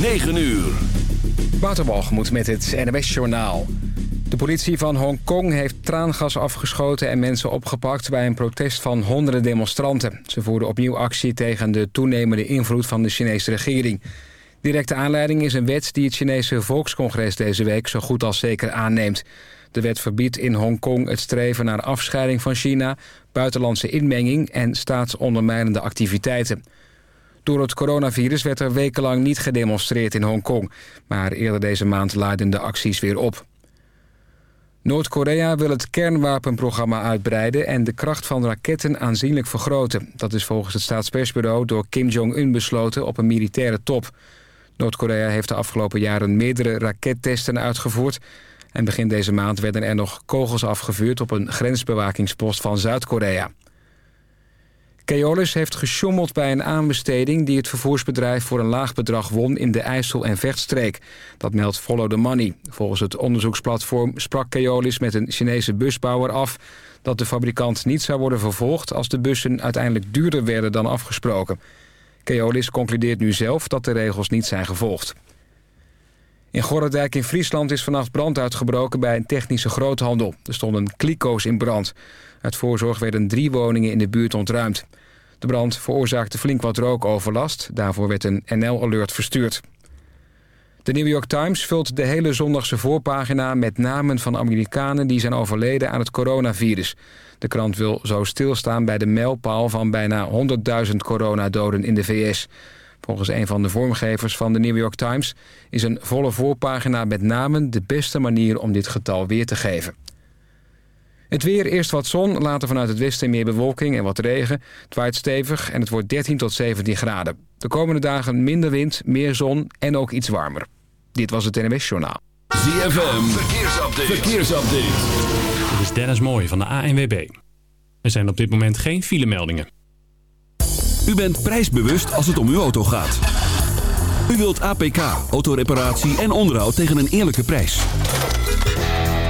9 uur. Waterbalgemoed met het NWS-journaal. De politie van Hongkong heeft traangas afgeschoten en mensen opgepakt... bij een protest van honderden demonstranten. Ze voerden opnieuw actie tegen de toenemende invloed van de Chinese regering. Directe aanleiding is een wet die het Chinese Volkscongres deze week... zo goed als zeker aanneemt. De wet verbiedt in Hongkong het streven naar afscheiding van China... buitenlandse inmenging en staatsondermijnende activiteiten... Door het coronavirus werd er wekenlang niet gedemonstreerd in Hongkong. Maar eerder deze maand laaiden de acties weer op. Noord-Korea wil het kernwapenprogramma uitbreiden... en de kracht van raketten aanzienlijk vergroten. Dat is volgens het staatspersbureau door Kim Jong-un besloten op een militaire top. Noord-Korea heeft de afgelopen jaren meerdere rakettesten uitgevoerd... en begin deze maand werden er nog kogels afgevuurd... op een grensbewakingspost van Zuid-Korea. Keolis heeft gesjommeld bij een aanbesteding... die het vervoersbedrijf voor een laag bedrag won in de IJssel- en Vechtstreek. Dat meldt Follow the Money. Volgens het onderzoeksplatform sprak Keolis met een Chinese busbouwer af... dat de fabrikant niet zou worden vervolgd... als de bussen uiteindelijk duurder werden dan afgesproken. Keolis concludeert nu zelf dat de regels niet zijn gevolgd. In Gorredijk in Friesland is vannacht brand uitgebroken bij een technische groothandel. Er stonden kliko's in brand. Uit voorzorg werden drie woningen in de buurt ontruimd. De brand veroorzaakte flink wat rookoverlast. Daarvoor werd een NL-alert verstuurd. De New York Times vult de hele zondagse voorpagina met namen van Amerikanen die zijn overleden aan het coronavirus. De krant wil zo stilstaan bij de mijlpaal van bijna 100.000 coronadoden in de VS. Volgens een van de vormgevers van de New York Times is een volle voorpagina met namen de beste manier om dit getal weer te geven. Het weer, eerst wat zon, later vanuit het westen meer bewolking en wat regen. Het waait stevig en het wordt 13 tot 17 graden. De komende dagen minder wind, meer zon en ook iets warmer. Dit was het NWS Journaal. ZFM, verkeersupdate. verkeersupdate. Dit is Dennis Mooij van de ANWB. Er zijn op dit moment geen filemeldingen. U bent prijsbewust als het om uw auto gaat. U wilt APK, autoreparatie en onderhoud tegen een eerlijke prijs.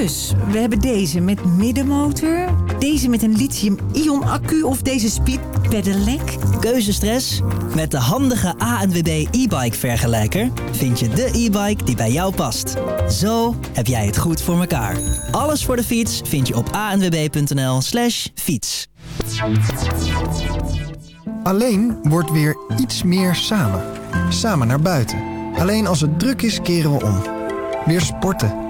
Dus, we hebben deze met middenmotor, deze met een lithium-ion accu of deze speed pedelec. Keuzestress? Met de handige ANWB e-bike vergelijker vind je de e-bike die bij jou past. Zo heb jij het goed voor elkaar. Alles voor de fiets vind je op anwb.nl slash fiets. Alleen wordt weer iets meer samen. Samen naar buiten. Alleen als het druk is keren we om. Weer sporten.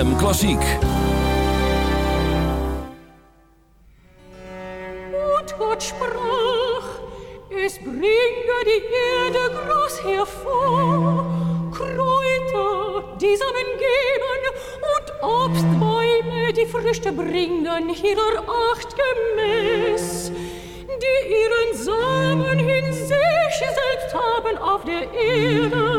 ZFM Klassiek. Und Gott sprach, es bringe die Erde groß hervor, Kräuter, die Samen geben und Obstbäume, die Früchte bringen, ihrer Acht gemäß, die ihren Samen in sich selbst haben auf der Erde.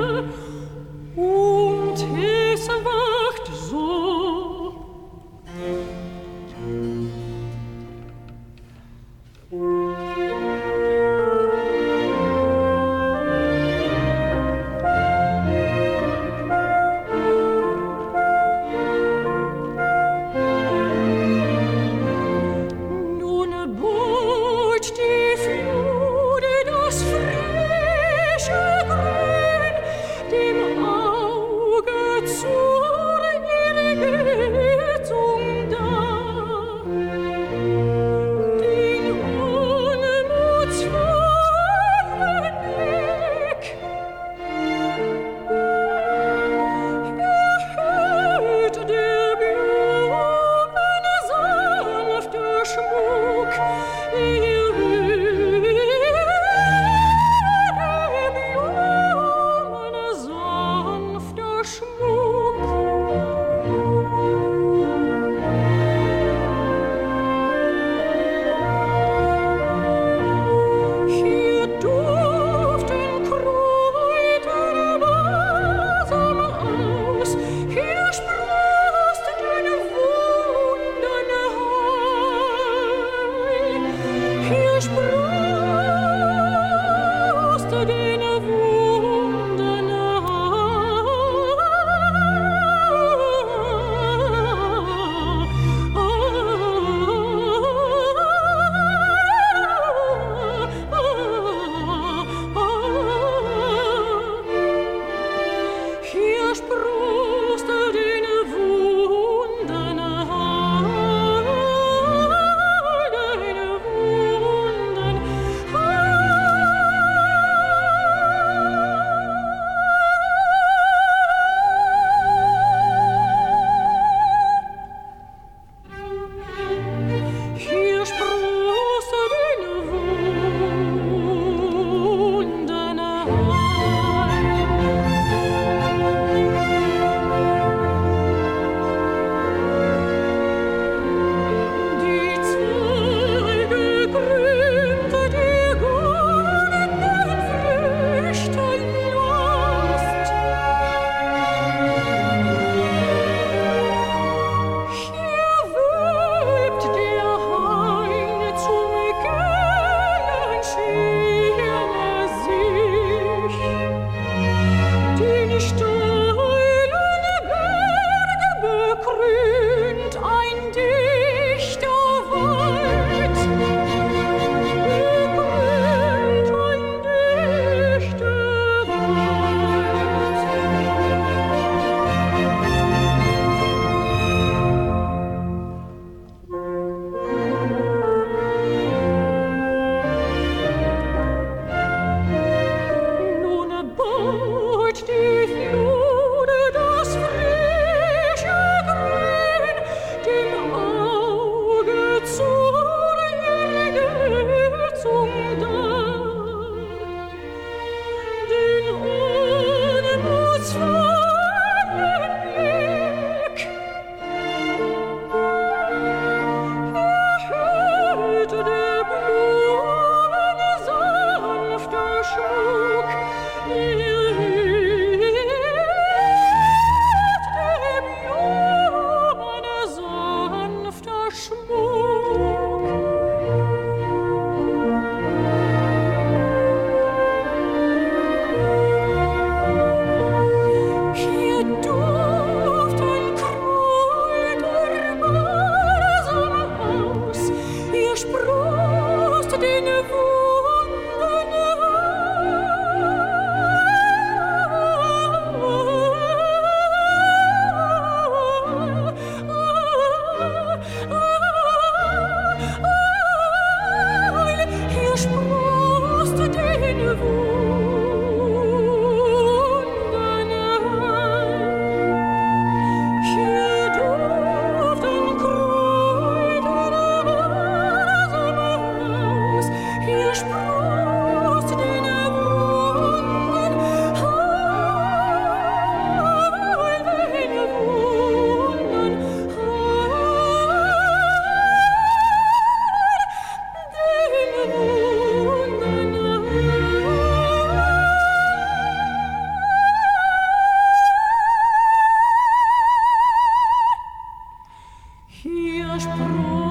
Hier sprach